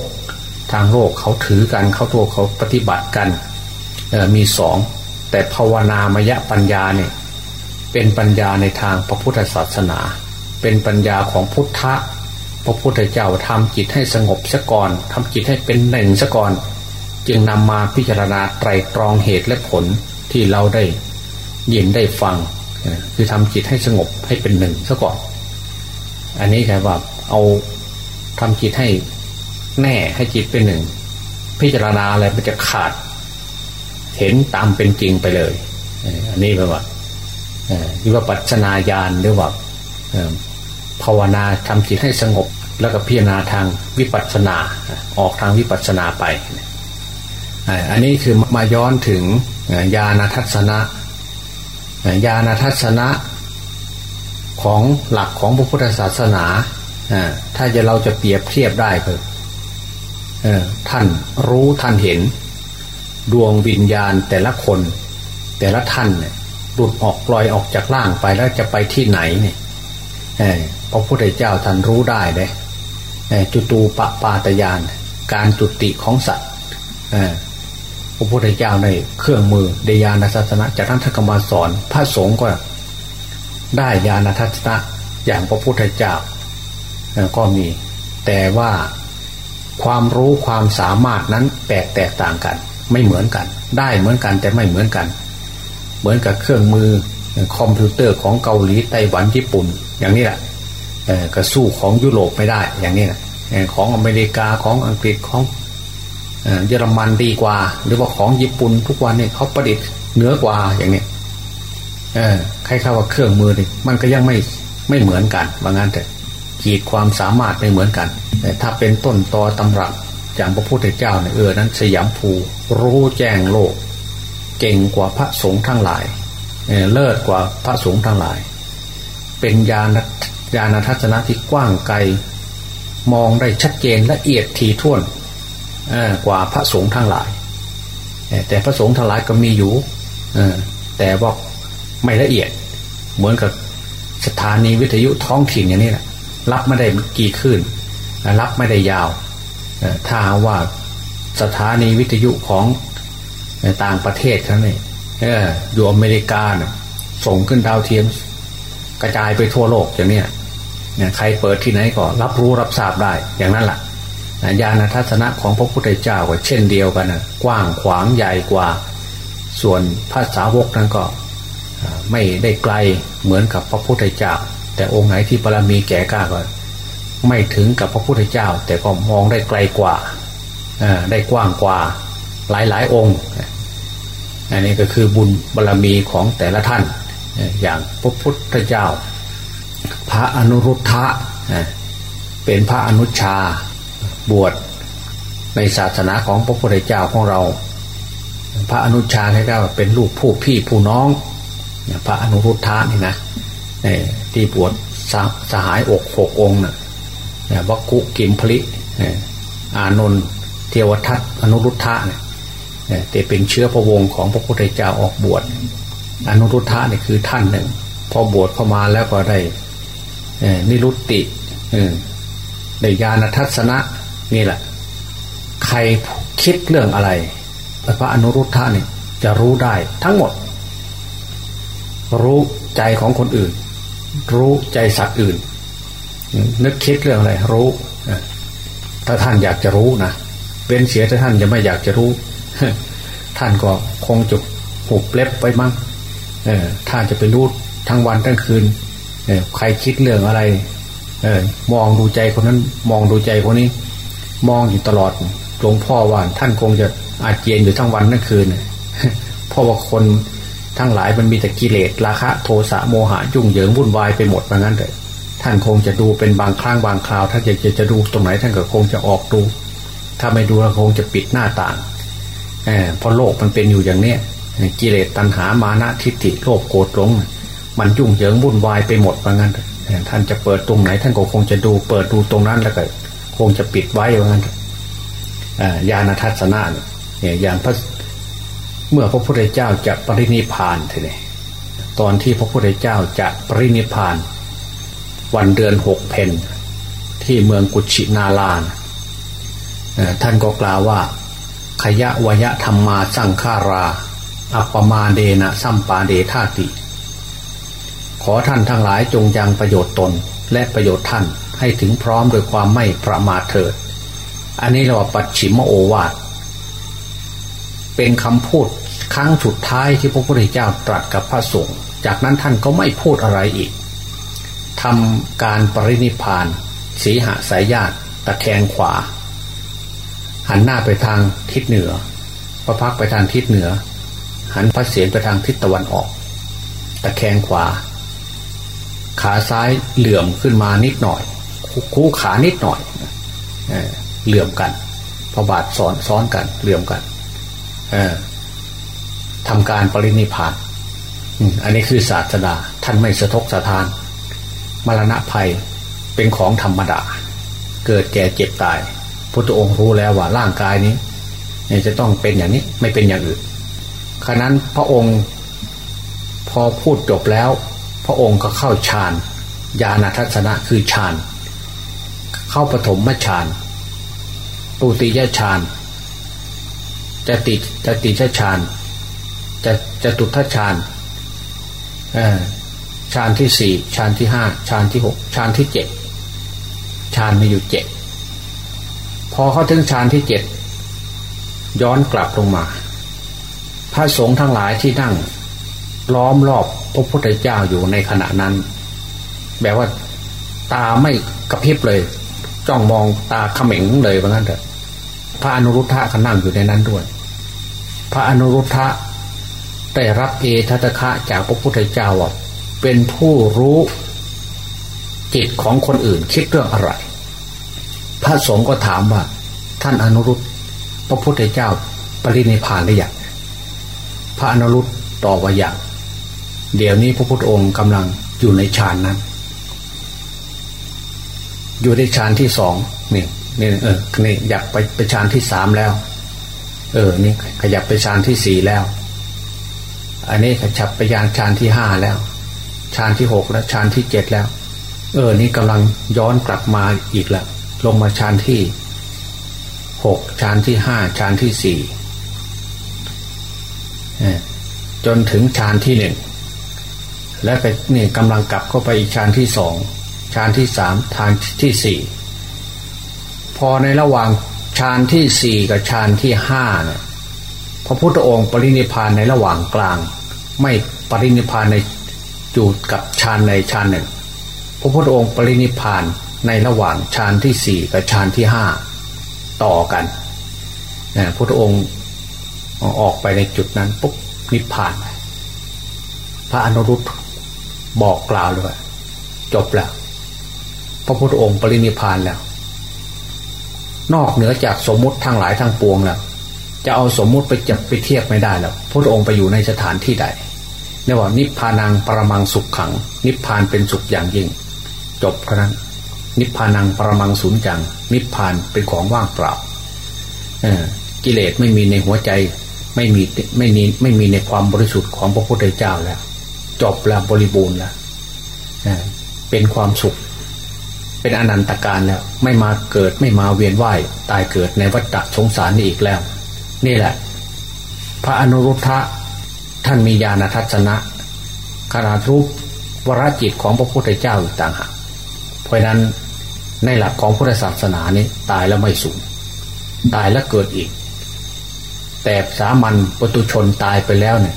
ทางโลกเขาถือกันเขาตัวเขาปฏิบัติกันมีสองแต่ภาวนามยปัญญาเนี่ยเป็นปัญญาในทางพระพุทธศาสนา เป็นปัญญาของพุทธะพระพุทธเจ้าทำจิตให้สงบซะก่อนทำจิตให้เป็นหนึ่งซะก่อน จึงนำมาพิจารณาไตรตรองเหตุและผลที่เราได้ยินได้ฟัง คือทำจิตให้สงบให้เป็นหนึ่งซะก่อน อันนี้แค่ว่าเอาทำจิตให้แน่ให้จิตเป็นหนึ่ง พิจารณาอะไรมันจะขาด เห็นตามเป็นจริงไปเลย อันนี้แปลว่าที่ว่าปัจนาญาณหรือว่าภาวนาทำจิตให้สงบ แล้วก็พิจารณาทางวิปัสสนาออกทางวิปัสสนาไป อันนี้คือมาย้อนถึงญาณทัศนะญาณทัศนะของหลักของพระพุทธศาสนาถ้าจะเราจะเปรียบเทียบได้คือท่านรู้ท่านเห็น ดวงวิญญาณแต่ละคน แต่ละท่านเนี่ยหลุดออกลอยออกจากร่างไปแล้วจะไปที่ไหนเนี่ยพระพุทธเจ้าท่านรู้ได้เลยจุตูปปาตยาน การจุติของสัตว์ พระพุทธเจ้าในเครื่องมือเดยานาศาสนะ จากท่านทักมาสอนพระสงฆ์ก็ได้ญาณทัศนะอย่างพระพุทธเจ้าก็มี แต่ว่าความรู้ความสามารถนั้นแตกแตกต่างกัน ไม่เหมือนกัน ได้เหมือนกันแต่ไม่เหมือนกัน เหมือนกับเครื่องมือคอมพิวเตอร์ของเกาหลีไต้หวันญี่ปุ่น อย่างนี้แหละก็สู้ของยุโรปไม่ได้อย่างนี้แหละของอเมริกาของอังกฤษของ เยอรมันดีกว่า หรือว่าของญี่ปุ่นทุกวันเนี่ยเขาประดิษฐ์เหนือกว่าอย่างนี้เออใครเข้าว่าเครื่องมือนี่มันก็ยังไม่ไม่เหมือนกันบางงานแต่ขีดความสามารถไม่เหมือนกัน แต่ถ้าเป็นต้นตอตำรับอย่างพระพุทธเจ้าเนี่ยเออนั้นสยามภูรู้แจ้งโลก เก่งกว่าพระสงฆ์ทั้งหลายเเลิศกว่าพระสงฆ์ทั้งหลาย เป็นญาณญาณทัศนะที่กว้างไกล มองได้ชัดเจนละเอียดทีท่วน กว่าพระสงฆ์ทั้งหลาย แต่พระสงฆ์ทั้งหลายก็มีอยู่แต่ว่าไม่ละเอียด เหมือนกับสถานีวิทยุท้องถิ่นอย่างนี้แหละรับไม่ได้กี่คลื่นรับไม่ได้ยาวถ้าว่าสถานีวิทยุของต่างประเทศเขาเนี่ยอยู่อเมริกาส่งขึ้นดาวเทียม กระจายไปทั่วโลกอย่างนี้เนี่ยใครเปิดที่ไหนก็รับรู้รับทราบได้อย่างนั้นแหละ ญาณทัศนะของพระพุทธเจ้าก็เช่นเดียวกันนะกว้างขวางใหญ่กว่า ส่วนภาษาวกนั้นก็ไม่ได้ไกลเหมือนกับพระพุทธเจ้า แต่องค์ไหนที่บารมีแก่กล้าก็ไม่ถึงกับพระพุทธเจ้า แต่ก็มองได้ไกลกว่าได้กว้างกว่าหลายหลายองค์อันนี้ก็คือบุญบารรมีของแต่ละท่าน อย่างพระพุทธเจ้า พระอนุรุทธะเป็นพระอนุชา บวชในศาสนาของพระพุทธเจ้าของเรา พระอนุชาแค่ว่าเป็นลูกผู้พี่ผู้น้องพระอนุรุทธะนี่นะที่บวชสหายอกหกองค์นะวัคคุกิมพลิอานนท์เทวทัตอนุรุทธะเนี่ยแต่เป็นเชื้อพระวงศ์ของพระพุทธเจ้าออกบวชอนุรุทธะนี่คือท่านหนึ่ง พอบวชเข้ามาแล้วก็ได้นิรุตติได้ญาณทัศนะ นี่แหละ ใครคิดเรื่องอะไรพระอนุรุทธะนี่จะรู้ได้ทั้งหมด รู้ใจของคนอื่น รู้ใจสัตว์อื่น นึกคิดเรื่องอะไร รู้ถ้าท่านอยากจะรู้นะเป็นเสียถ้าท่านจะไม่อยากจะรู้ ท่านก็คงจะหุบเล็บไปมั้งเออท่านจะไปรู้ทั้งวันทั้งคืนเออใครคิดเรื่องอะไร เออมองดูใจคนนั้น มองดูใจคนนี้ มองอยู่ตลอดหลวงพ่อว่าท่านคงจะอาจเย็นอยู่ทั้งวันทั้งคืนเพราะว่าคนทั้งหลายมันมีแต่กิเลสราคะ โทสะโมหะยุ่งเหยิงวุ่นวายไปหมดเหมือนกันเลยท่านคงจะดูเป็นบางครั้งบางคราว ถ้าจะจะจะดูตรงไหนท่านก็คงจะออกดู ถ้าไม่ดูล้วคงจะปิดหน้าต่างเพราะโลกมันเป็นอยู่อย่างเนี้ยกิเลสตัณหามานะทิฏฐิโลภโกรธหลง มันยุ่งเหยิงวุ่นวายไปหมดว่างั้น ท่านจะเปิดตรงไหน ท่านก็คงจะดูเปิดดูตรงนั้นแล้วก็ คงจะปิดไว้ว่างั้นญาณทัศนะเนี่ยอย่างพระเมื่อพระพุทธเจ้าจะปรินิพานทีนี้ตอนที่พระพุทธเจ้าจะปรินิพาน วันเดือนหกเพนที่เมืองกุชินาลานท่านก็กล่าวว่า ขยะวยะธรรมาสังขารา อัปปมาเดนะสัมปาเดธาติ ขอท่านทั้งหลายจงยังประโยชน์ตนและประโยชน์ท่าน ให้ถึงพร้อมโดยความไม่ประมาทเถิด อันนี้เราปัจฉิมโอวาทเป็นคำพูดครั้งสุดท้ายที่พระพุทธเจ้าตรัสกับพระสงฆ์จากนั้นท่านก็ไม่พูดอะไรอีกทำการปรินิพานสีหสายญาติตะแคงขวา หันหน้าไปทางทิศเหนือ พระพักไปทางทิศเหนือ หันพระเศียรไปทางทิศตะวันออก ตะแคงขวา ขาซ้ายเหลื่อมขึ้นมานิดหน่อย คู่ขานิดหน่อยเหลื่อมกันพระบาทซ้อนซ้อนกันเหลื่อมกันทำการปรินิพานอันนี้คือศาสดา ท่านไม่สะทกสะทาน มรณะภัยเป็นของธรรมดา เกิดแก่เจ็บตาย พุทธองค์รู้แล้วว่าร่างกายนี้จะต้องเป็นอย่างนี้ไม่เป็นอย่างอื่นขณะนั้นพระองค์พอพูดจบแล้ว พระองค์ก็เข้าฌานญาณทัศนะคือฌาน เข้าปฐมฌานปุติยฌานจะติจะติชฌานจะจะตุทัฌานฌานที่สี่ฌานที่ห้าฌานที่หกฌานที่เจ็ดฌานมีอยู่เจ็ดพอเขาถึงฌานที่เจ็ดย้อนกลับลงมา พระสงฆ์ทั้งหลายที่นั่ง ล้อมรอบพระพุทธเจ้าอยู่ในขณะนั้น แบบว่าตาไม่กระพริบเลย จ้องมองตาเขม็งเลยว่างั้นเถอะพระอนุรุทธะก็นั่งอยู่ในนั้นด้วย พระอนุรุทธะได้รับเอทัตคะจากพระพุทธเจ้าว่าเป็นผู้รู้จิตของคนอื่นคิดเรื่องอะไร พระสงฆ์ก็ถามว่า ท่านอนุรุตพระพุทธเจ้าปรินิพานหรือยังพระอนุรุตตอบว่าอย่างเดี๋ยวนี้พระพุทธองค์กำลังอยู่ในฌานนั้น อยู่ในฌานที่สองนี่นี่เออนี่อยากไปไปฌานที่สามแล้ว เออนี่ขยับไปฌานที่สี่แล้ว อันนี้ขยับไปยานฌานที่ห้าแล้วฌานที่หกแล้วฌานที่เจ็ดแล้ว เออ นี่กำลังย้อนกลับมาอีกแล้วลงมาฌานที่หกฌานที่ห้าฌานที่สี่จนถึงฌานที่หนึ่งและไปนี่กำลังกลับเข้าไปอีกฌานที่สอง ฌานที่สามฌานที่สี่พอในระหว่างฌานที่สี่กับฌานที่ห้าเนี่ยพระพุทธองค์ปรินิพานในระหว่างกลาง ไม่ปรินิพานในอยู่กับฌานในฌานหนึ่ง พระพุทธองค์ปรินิพานในระหว่างฌานที่สี่กับฌานที่ห้าต่อกันนะพระพุทธองค์ออกไปในจุดนั้นปุ๊บนิพพาน พระอนุรุตบอกกล่าวเลยจบแล้ว พระพุทธองค์ปรินิพานแล้ว นอกเหนือจากสมมุติทั้งหลายทั้งปวงแล้วจะเอาสมมุติไปจับไปเทียบไม่ได้แล้วพระองค์ไปอยู่ในสถานที่ใดเรียกว่านิพพานังปรมังสุขขัง นิพพานเป็นสุขอย่างยิ่ง จบแค่นั้นนิพพานังปรมังสุญจัง นิพพานเป็นของว่างเปล่ากิเลสไม่มีในหัวใจไม่มีไม่มีไม่มีในความบริสุทธิ์ของพระพุทธเจ้าแล้ว จบแล้วบริบูรณ์แล้วเป็นความสุข เป็นอนันตการแล้ว ไม่มาเกิดไม่มาเวียนว่ายตายเกิดในวัฏสงสารนี้อีกแล้ว นี่แหละ พระอนุรุทธะท่านมีญาณทัศนะขนาดรูปวรจิตของพระพุทธเจ้าต่างหากเพราะนั้นในหลักของพุทธศาสนานี้ตายแล้วไม่สูญตายแล้วเกิดอีก แต่สามัญปุตุชนตายไปแล้วเนี่ย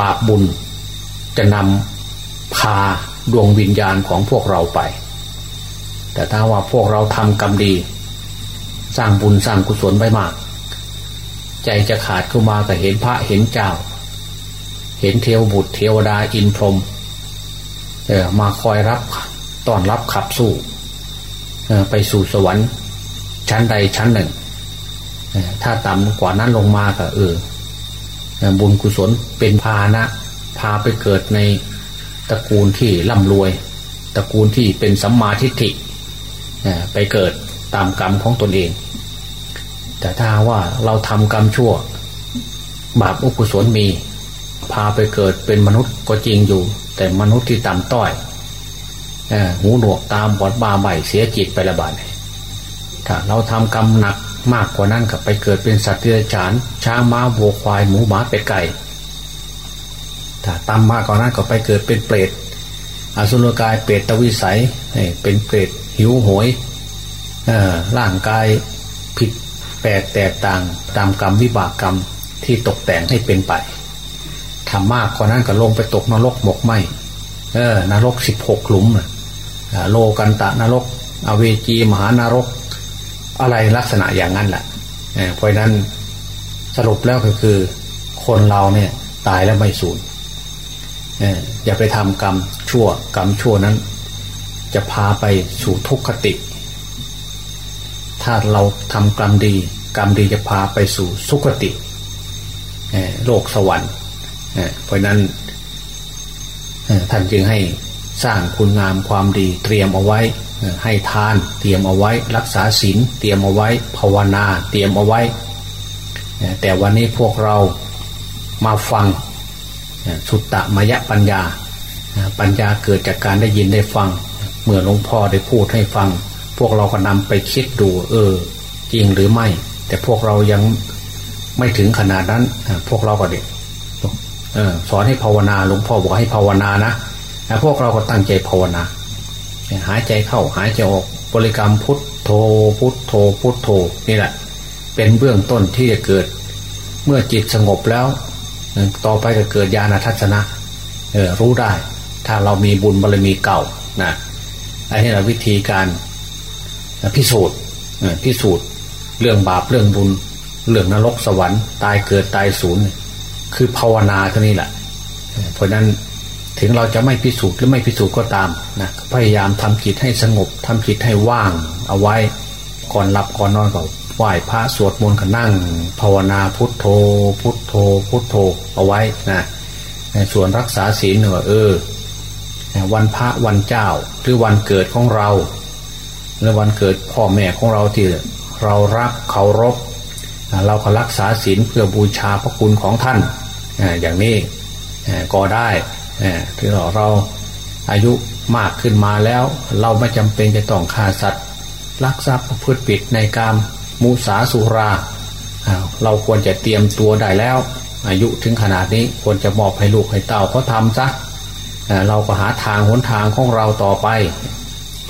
บาปบุญจะนำพาดวงวิญญาณของพวกเราไป แต่ถ้าว่าพวกเราทำกรรมดี สร้างบุญสร้างกุศลไว้มาก ใจจะขาดเข้ามาก็เห็นพระเห็นเจ้า เห็นเทวบุตรเทวดาอินพรหมเออมาคอยรับต้อนรับขับสู้ไปสู่สวรรค์ ชั้นใดชั้นหนึ่งถ้าต่ำกว่านั้นลงมาก็เออบุญกุศลเป็นพานะ พาไปเกิดในตระกูลที่ร่ำรวย ตระกูลที่เป็นสัมมาทิฏฐิ ไปเกิดตามกรรมของตนเอง แต่ถ้าว่าเราทำกรรมชั่ว บาปอุกุศลมี พาไปเกิดเป็นมนุษย์ก็จริงอยู่ แต่มนุษย์ที่ต่ำต้อยหูหนวกตามบอดบาใบเสียจิตไประบาดถ้าเราทำกรรมหนักมากกว่านั้นกับไปเกิดเป็นสัตว์เดรัจฉาน ช้างม้าวัวควายหมูหมาเป็ดไก่ถ้าตามมากกว่านั้นก็ไปเกิดเป็นเปรตอสุรกายเปรตตวิสัยเป็นเปรต หิวโหยร่างกายผิดแปลกแตกต่างตามกรรมวิบากกรรมที่ตกแต่งให้เป็นไปทำมากกว่านั้นก็ลงไปตกนรกหมกไหมเออนรกสิบหกหลุมโลกันตะนรก อเวจีมหานรก อะไรลักษณะอย่างนั้นแหละเพราะนั้นสรุปแล้วก็คือ คนเราเนี่ยตายแล้วไม่สูญอย่าไปทำกรรมชั่วกรรมชั่วนั้น จะพาไปสู่ทุกขติ ถ้าเราทำกรรมดี กรรมดีจะพาไปสู่สุขติโลกสวรรค์เพราะนั้นท่านจึงให้สร้างคุณงามความดีเตรียมเอาไว้ ให้ทานเตรียมเอาไว้ รักษาศีลเตรียมเอาไว้ ภาวนาเตรียมเอาไว้ แต่วันนี้พวกเรามาฟังสุตตะมยะปัญญา ปัญญาเกิดจากการได้ยินได้ฟัง มื่อหลวงพ่อได้พูดให้ฟัง พวกเราก็นำไปคิดดู เออ จริงหรือไม่ แต่พวกเรายังไม่ถึงขนาดนั้น พวกเราก็เด็กสอนให้ภาวนาหลวงพ่อบอกให้ภาวนานะพวกเราก็ตั้งใจภาวนา หายใจเข้าหายใจออกบริกรรมพุทโธพุทโธพุทโธนี่แหละ เป็นเบื้องต้นที่จะเกิด เมื่อจิตสงบแล้ว ต่อไปก็เกิดญาณทัศนะออรู้ได้ ถ้าเรามีบุญบารมีเก่านะ อันนี้เราวิธีการพิสูจน์พิสูจน์เรื่องบาปเรื่องบุญ เรื่องนรกสวรรค์ตายเกิดตายศูนย์คือภาวนาเท่านี้แหละเพราะนั้นถึงเราจะไม่พิสูจน์หรือไม่พิสูจน์ก็ตามนะพยายามทำจิตให้สงบทำจิตให้ว่าง เอาไว้ก่อนหลับก่อนนอนก็ไหว้พระสวดมนต์ก็นั่ง ภาวนาพุทโธ พุทโธ พุทโธเอาไว้นะส่วนรักษาศีลเนี่ยเออ วันพระวันเจ้าหรือวันเกิดของเราหรือวันเกิดพ่อแม่ของเราที่เรารักเคารพเราก็รักษาศีลเพื่อบูชาพระคุณของท่านอย่างนี้ก็ได้ที่เราเราอายุมากขึ้นมาแล้ว เราไม่จำเป็นจะต้องฆ่าสัตว์ลักทรัพย์พืชปิดในกามมูสาสุรา เราควรจะเตรียมตัวได้แล้ว อายุถึงขนาดนี้ควรจะมอบให้ลูกให้เต่าเขาทำซะ เราก็หาทางหนทางของเราต่อไป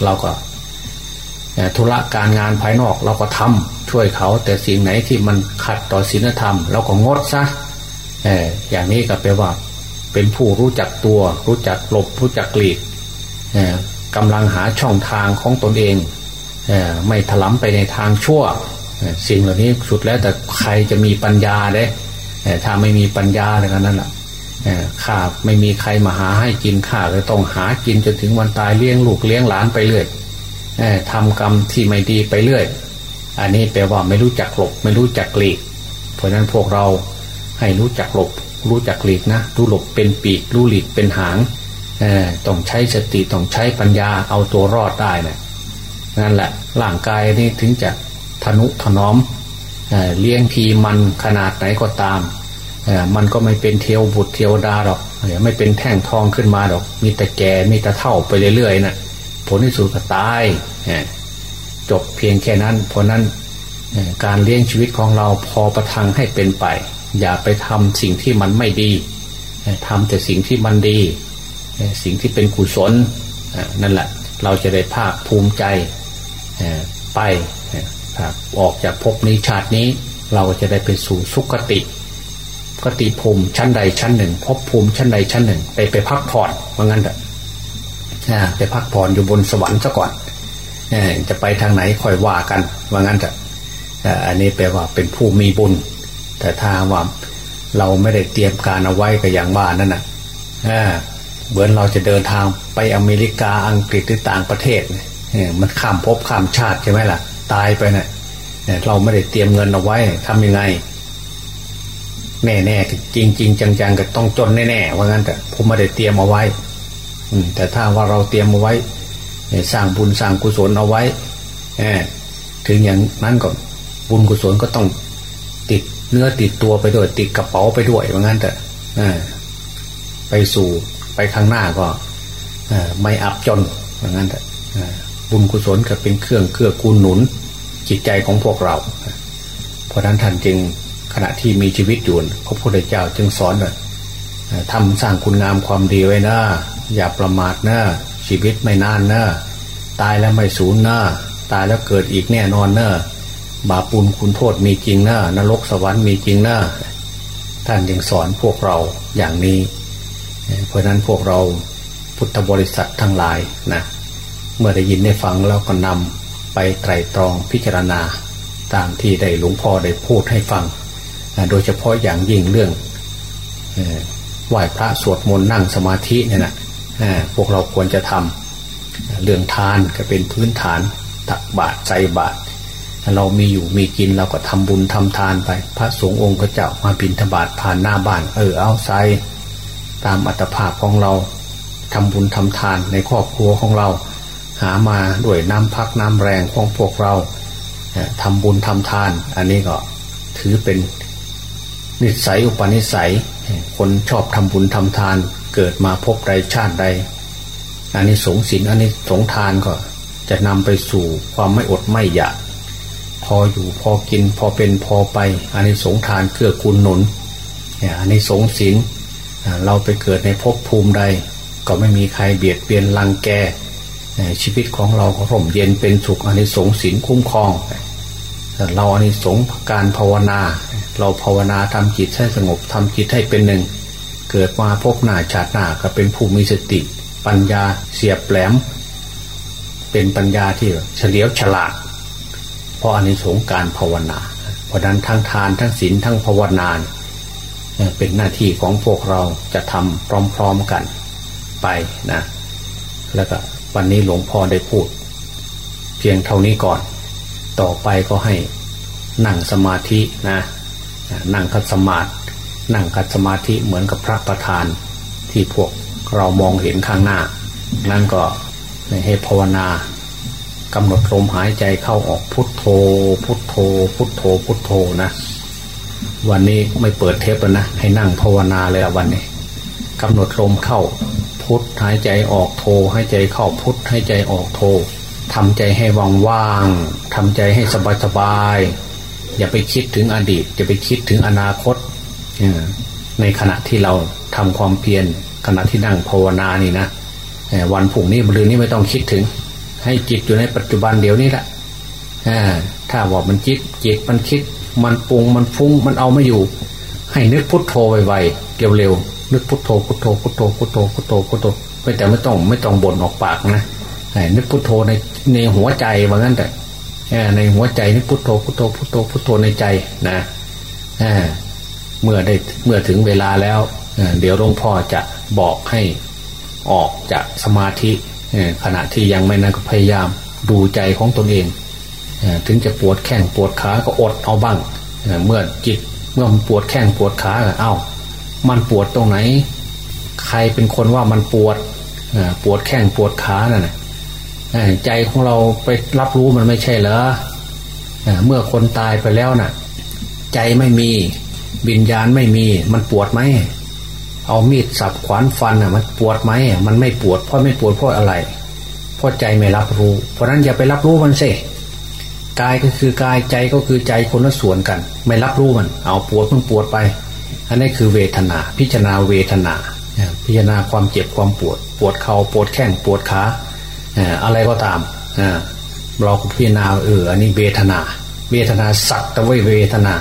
เราก็ธุระการงานภายนอกเราก็ทำช่วยเขา แต่สิ่งไหนที่มันขัดต่อศีลธรรมเราก็งดซะอย่างนี้ก็แปลว่า เป็นผู้รู้จักตัว รู้จักหลบรู้จักกลีกกำลังหาช่องทางของตนเองไม่ถลำไปในทางชั่ว สิ่งเหล่านี้สุดแล้วแต่ใครจะมีปัญญาเด้ถ้าไม่มีปัญญาอะไรกันนั่นแหละ ข้าไม่มีใครมาหาให้กินข้าเลยต้องหากินจนถึงวันตายเลี้ยงลูกเลี้ยงหลานไปเรื่อยทำกรรมที่ไม่ดีไปเรื่อย อันนี้แปลว่าไม่รู้จักหลบไม่รู้จักหลีก เพราะนั้นพวกเราให้รู้จักหลบ รู้จักหลีกนะรู้หลบเป็นปีกรู้หลีกเป็นหางต้องใช้สติต้องใช้ปัญญาเอาตัวรอดได้นะนั่นแหละร่างกายนี่ถึงจะทนุถนอมเลี้ยงพีมันขนาดไหนก็ตาม มันก็ไม่เป็นเทวบุตรเทวดาหรอกไม่เป็นแท่งทองขึ้นมาหรอก มีแต่แก่มีแต่เท่าไปเรื่อยๆนะผลที่สุดก็ตายจบเพียงแค่นั้น เพราะนั้นการเลี้ยงชีวิตของเราพอประทังให้เป็นไป อย่าไปทำสิ่งที่มันไม่ดีทำแต่สิ่งที่มันดี สิ่งที่เป็นกุศลนั่นแหละ เราจะได้ภาคภูมิใจไปออกจากภพนี้ชาตินี้ เราจะได้ไปสู่สุคติ กติภูมิชั้นใดชั้นหนึ่งภพภูมิชั้นใดชั้นหนึ่ง ไปไปพักผ่อนว่างั้นเถอะไปพักผ่อนอยู่บนสวรรค์ซะก่อนจะไปทางไหนค่อยว่ากันว่างั้นเถอะอันนี้แปลว่าเป็นผู้มีบุญ แต่ถ้าว่าเราไม่ได้เตรียมการเอาไว้ก็อย่างว่านั่นน่ะเหมือนเราจะเดินทางไปอเมริกาอังกฤษหรือต่างประเทศมันข้ามภพข้ามชาติใช่ไหมล่ะ ตายไปเนะ่ยเราไม่ได้เตรียมเงินเอาไว้ทำยังไง แน่แน่จริงจริงจังๆก็ต้องจนแน่ๆว่างั้นแต่ผมไม่ได้เตรียมเอาไว้ อืแต่ถ้าว่าเราเตรียมเอาไว้สร้างบุญสร้างกุศลเอาไว้ถึงอย่างนั้นก็บุญกุศลก็ต้องติดเนื้อติดตัวไปด้วย ติดกระเป๋าไปด้วยว่างั้นแต่ไปสู่ไปข้างหน้าก็ไม่อับจนว่างั้นแต่บุญกุศลก็เป็นเครื่องเครือกูลหนุนจิตใจของพวกเรา เพราะนั้นท่านจึง ขณะที่มีชีวิตอยู่พระพุทธเจ้าจึงสอนว่าทำสร้างคุณงามความดีไว้นะอย่าประมาทนะชีวิตไม่นานนะตายแล้วไม่สูญนะตายแล้วเกิดอีกแน่นอนนะบาปุลคุณโทษมีจริงนะนรกสวรรค์มีจริงนะท่านยังสอนพวกเราอย่างนี้ เพราะนั้นพวกเราพุทธบริษัททั้งหลายนะเมื่อได้ยินได้ฟังแล้วก็นำไปไตรตรองพิจารณา ตามที่ได้หลวงพ่อได้พูดให้ฟัง โดยเฉพาะอย่างยิ่งเรื่องไหว้พระสวดมนต์นั่งสมาธิเนี่ยนะพวกเราควรจะทำเรื่องทานก็เป็นพื้นฐานตักบาตรใจบาตรเรามีอยู่มีกินเราก็ทำบุญทำทานไป พระสงฆ์องค์ก็เจ้ามาบิณฑบาตผ่านหน้าบ้าน เออเอาใส่ตามอัตภาพของเราทำบุญทำทานในครอบครัวของเรา หามาด้วยน้ำพักน้ำแรงของพวกเราทำบุญทำทาน อันนี้ก็ถือเป็น นิสัยอุปนิสัย คนชอบทำบุญทำทาน เกิดมาพบใดชาติใดอันนี้สงสินอันนี้สงทานก็จะนำไปสู่ความไม่อดไม่อยากพออยู่พอกินพอเป็นพอไป อันนี้สงทานเกื้อกูลหนุนอันนี้สงสินเราไปเกิดในภพภูมิใด ก็ไม่มีใครเบียดเบียนรังแกชีวิตของเราก็ร่มเย็นเป็นสุขอันนี้สงสินคุ้มครองเราอันนี้สงการภาวนา เราภาวนาทำจิตให้สงบทำจิตให้เป็นหนึ่ง เกิดมาพบหน้าชาติหน้าก็เป็นผู้มีสติ ปัญญาเสียบแหลม เป็นปัญญาที่เฉลียวฉลาด เพราะอันนี้สงการภาวนา เพราะนั้นทั้งทานทั้งศีลทั้งภาวนาเป็นหน้าที่ของพวกเราจะทำพร้อมๆกันไปนะ แล้วก็วันนี้หลวงพ่อได้พูด เพียงเท่านี้ก่อน ต่อไปก็ให้นั่งสมาธินะ นั่งคัดสมาธินั่งคัดสมาธิเหมือนกับพระประธานที่พวกเรามองเห็นข้างหน้า นั่นก็ให้ภาวนากำหนดลมหายใจเข้าออกพุทโธ พุทโธ พุทโธ พุทโธนะวันนี้ไม่เปิดเทปแล้วนะให้นั่งภาวนาเลยวันนี้กำหนดลมเข้า พุทหายใจออกโทหายใจเข้าพุทหายใจออกโททำใจให้ว่างว่างทำใจให้สบายสบาย อย่าไปคิดถึงอดีต อย่าไปคิดถึงอนาคตในขณะที่เราทำความเพียรขณะที่นั่งภาวนานี่นะวันผุ่งนี้บรืนนี้ไม่ต้องคิดถึง ให้จิตอยู่ในปัจจุบันเดี๋ยวนี้แหละถ้าบอกมันจิตจิตมันคิด มันปรุงมันฟุ้งมันเอาไม่อยู่ ให้นึกพุทโธไวๆเร็วๆนึกพุทโธพุทโธพุทโธพุทโธพุทโธพุทโธไม่แต่ไม่ต้องไม่ต้องบ่นออกปากนะนึกพุทโธในในหัวใจว่างั้นแต่ ในหัวใจนึกพุทโธพุทโธพุทโธพุทโธในใจนะเมื่อได้เมื่อถึงเวลาแล้วเดี๋ยวหลวงพ่อจะบอกให้ออกจากสมาธิขณะที่ยังไม่นั่นก็พยายามดูใจของตนเอง ถึงจะปวดแข้งปวดขาก็อดเอาบ้างเมื่อจิตเมื่อมันปวดแข้งปวดขาเอ้า มันปวดตรงไหน ใครเป็นคนว่ามันปวดปวดแข้งปวดขาน่ะ ใจของเราไปรับรู้มันไม่ใช่เหรอเมื่อคนตายไปแล้วน่ะ ใจไม่มีวิญญาณไม่มีมันปวดไหมเอามีดสับขวานฟันอะ มันปวดไหมมันไม่ปวดเพราะไม่ปวดเพราะอะไร เพราะใจไม่รับรู้ เพราะนั้นอย่าไปรับรู้มันสิกายก็คือกายใจก็คือใจคนละส่วนกัน ไม่รับรู้มัน เอาปวดมันปวดไป อันนี้คือเวทนา พิจารณาเวทนา พิจารณาความเจ็บความปวด ปวดเขา่าปวดแข้งปวดขา อะไรก็ตามเราพิจารณาเอออันนี้เวทนา เวทนาสักแต่ว่าเวทนา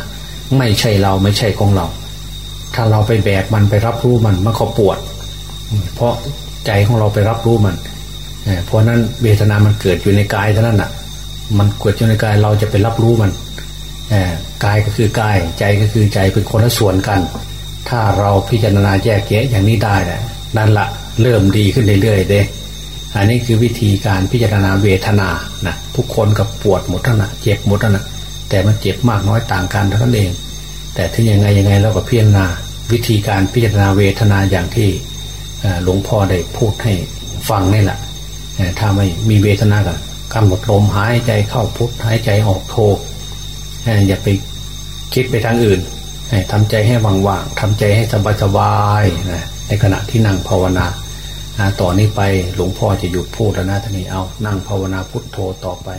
ไม่ใช่เราไม่ใช่ของเรา ถ้าเราไปแบกมันไปรับรู้มันมันก็ปวด เพราะใจของเราไปรับรู้มันเพราะนั้นเวทนามันเกิดอยู่ในกายเท่านั้นอะ มันเกิดอยู่ในกายเราจะไปรับรู้มันกายก็คือกายใจก็คือใจเป็นคนละส่วนกัน ถ้าเราพิจารณาแยกแยะอย่างนี้ได้นั่นละเริ่มดีขึ้นเรื่อยๆเด้ อันนี้คือวิธีการพิจารณาเวทนานะทุกคนกับปวดหมดทั้งนั้นเจ็บหมดทั้งนั้นแต่มันเจ็บมากน้อยต่างกันเท่านั้นเอง แต่ถึงยังไงยังไงเราก็พิจารณาวิธีการพิจารณาเวทนาอย่างที่หลวงพ่อได้พูดให้ฟังนี่แหละถ้าไม่มีเวทนาก็กำหนดลมหายใจเข้าพุทหายใจออกโทอย่าไปคิดไปทางอื่นทำใจให้ว่างๆทำใจให้สบายๆนะในขณะที่นั่งภาวนา ต่อนนี้ไปหลวงพ่อจะหยุดพูดแล้วนะท่านนี้เอานั่งภาวนาพุทโธต่อไป